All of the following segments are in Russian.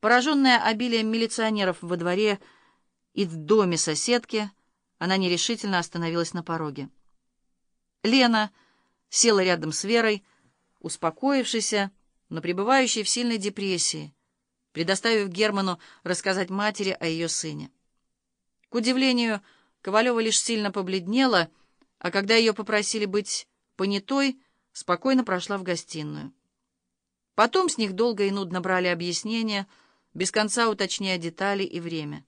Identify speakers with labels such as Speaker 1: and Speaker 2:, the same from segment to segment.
Speaker 1: Пораженная обилием милиционеров во дворе и в доме соседки, она нерешительно остановилась на пороге. Лена села рядом с Верой, успокоившейся, но пребывающей в сильной депрессии, предоставив Герману рассказать матери о ее сыне. К удивлению, Ковалева лишь сильно побледнела, а когда ее попросили быть понятой, спокойно прошла в гостиную. Потом с них долго и нудно брали объяснения, без конца уточняя детали и время.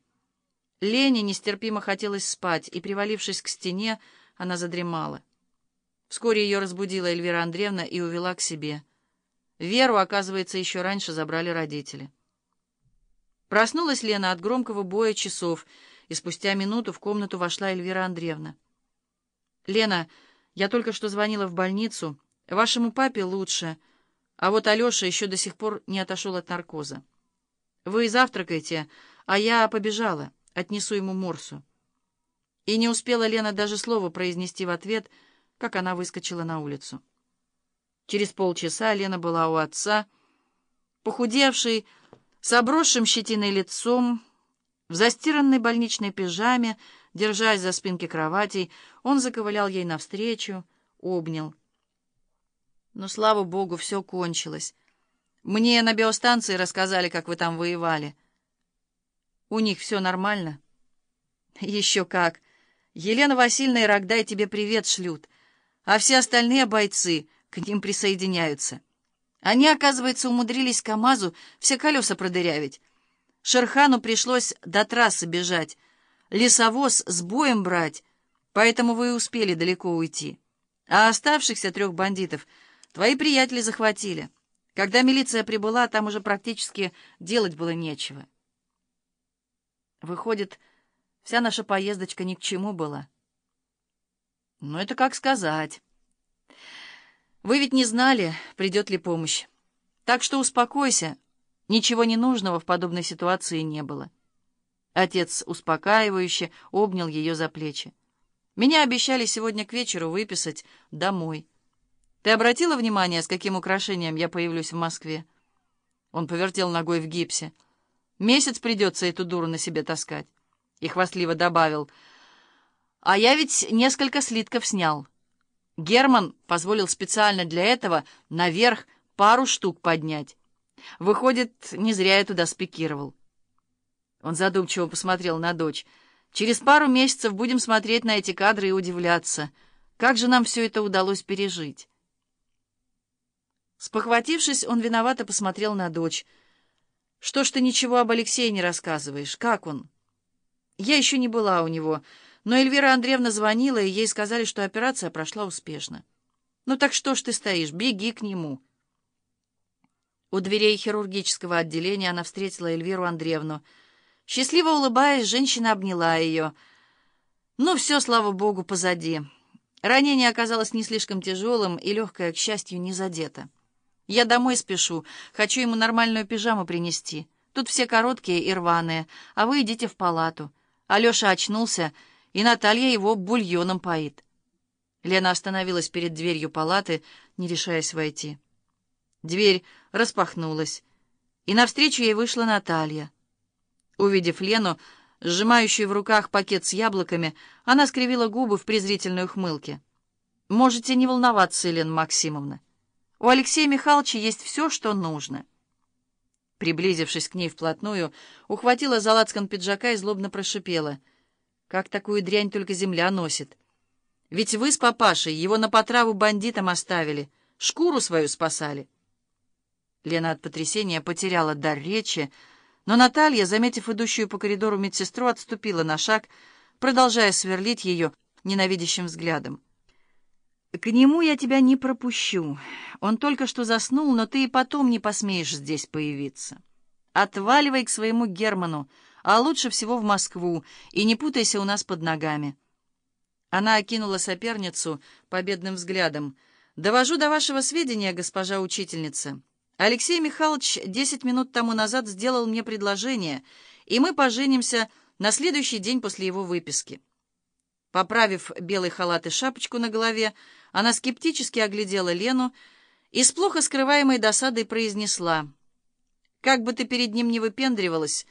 Speaker 1: Лене нестерпимо хотелось спать, и, привалившись к стене, она задремала. Вскоре ее разбудила Эльвира Андреевна и увела к себе. Веру, оказывается, еще раньше забрали родители. Проснулась Лена от громкого боя часов, и спустя минуту в комнату вошла Эльвира Андреевна. «Лена, я только что звонила в больницу. Вашему папе лучше, а вот Алеша еще до сих пор не отошел от наркоза. Вы завтракайте, а я побежала, отнесу ему морсу». И не успела Лена даже слова произнести в ответ — как она выскочила на улицу. Через полчаса Лена была у отца, похудевший, с обросшим щетиной лицом, в застиранной больничной пижаме, держась за спинки кроватей, он заковылял ей навстречу, обнял. Но, слава богу, все кончилось. Мне на биостанции рассказали, как вы там воевали. У них все нормально? Еще как. Елена Васильевна и Рогдай тебе привет шлют а все остальные бойцы к ним присоединяются. Они, оказывается, умудрились КамАЗу все колеса продырявить. Шерхану пришлось до трассы бежать, лесовоз с боем брать, поэтому вы и успели далеко уйти. А оставшихся трех бандитов твои приятели захватили. Когда милиция прибыла, там уже практически делать было нечего. Выходит, вся наша поездочка ни к чему была. Ну, это как сказать. Вы ведь не знали, придет ли помощь. Так что успокойся. Ничего ненужного в подобной ситуации не было. Отец успокаивающе обнял ее за плечи. Меня обещали сегодня к вечеру выписать домой. Ты обратила внимание, с каким украшением я появлюсь в Москве? Он повертел ногой в гипсе. Месяц придется эту дуру на себе таскать. И хвастливо добавил — а я ведь несколько слитков снял. Герман позволил специально для этого наверх пару штук поднять. Выходит, не зря я туда спикировал. Он задумчиво посмотрел на дочь. Через пару месяцев будем смотреть на эти кадры и удивляться, как же нам все это удалось пережить. Спохватившись, он виновато посмотрел на дочь. «Что ж ты ничего об Алексее не рассказываешь? Как он?» «Я еще не была у него». Но Эльвира Андреевна звонила, и ей сказали, что операция прошла успешно. «Ну так что ж ты стоишь? Беги к нему!» У дверей хирургического отделения она встретила Эльвиру Андреевну. Счастливо улыбаясь, женщина обняла ее. «Ну все, слава богу, позади. Ранение оказалось не слишком тяжелым, и легкое, к счастью, не задето. Я домой спешу, хочу ему нормальную пижаму принести. Тут все короткие и рваные, а вы идите в палату». Алеша очнулся и Наталья его бульоном поит. Лена остановилась перед дверью палаты, не решаясь войти. Дверь распахнулась, и навстречу ей вышла Наталья. Увидев Лену, сжимающую в руках пакет с яблоками, она скривила губы в презрительной ухмылке. «Можете не волноваться, Елена Максимовна. У Алексея Михайловича есть все, что нужно». Приблизившись к ней вплотную, ухватила за лацкан пиджака и злобно прошипела — как такую дрянь только земля носит? Ведь вы с папашей его на потраву бандитам оставили, шкуру свою спасали. Лена от потрясения потеряла дар речи, но Наталья, заметив идущую по коридору медсестру, отступила на шаг, продолжая сверлить ее ненавидящим взглядом. «К нему я тебя не пропущу. Он только что заснул, но ты и потом не посмеешь здесь появиться. Отваливай к своему Герману, а лучше всего в Москву, и не путайся у нас под ногами». Она окинула соперницу победным взглядом. «Довожу до вашего сведения, госпожа учительница. Алексей Михайлович десять минут тому назад сделал мне предложение, и мы поженимся на следующий день после его выписки». Поправив белый халат и шапочку на голове, она скептически оглядела Лену и с плохо скрываемой досадой произнесла — Как бы ты перед ним не выпендривалась,